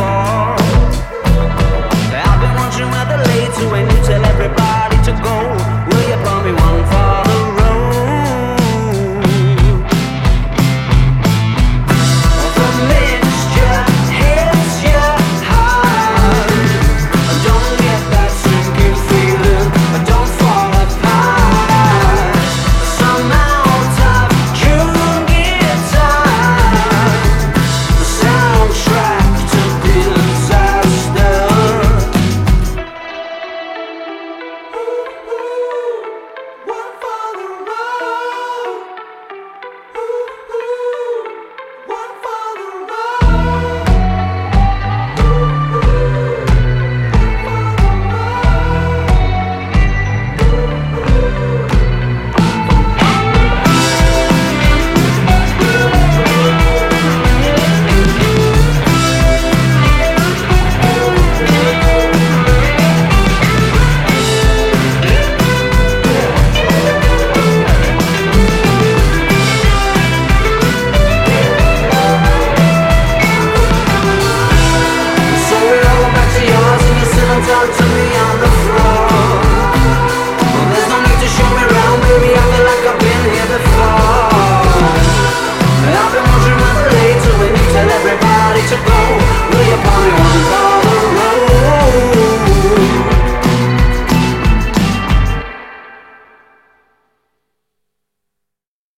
I've been watching where the later when you tell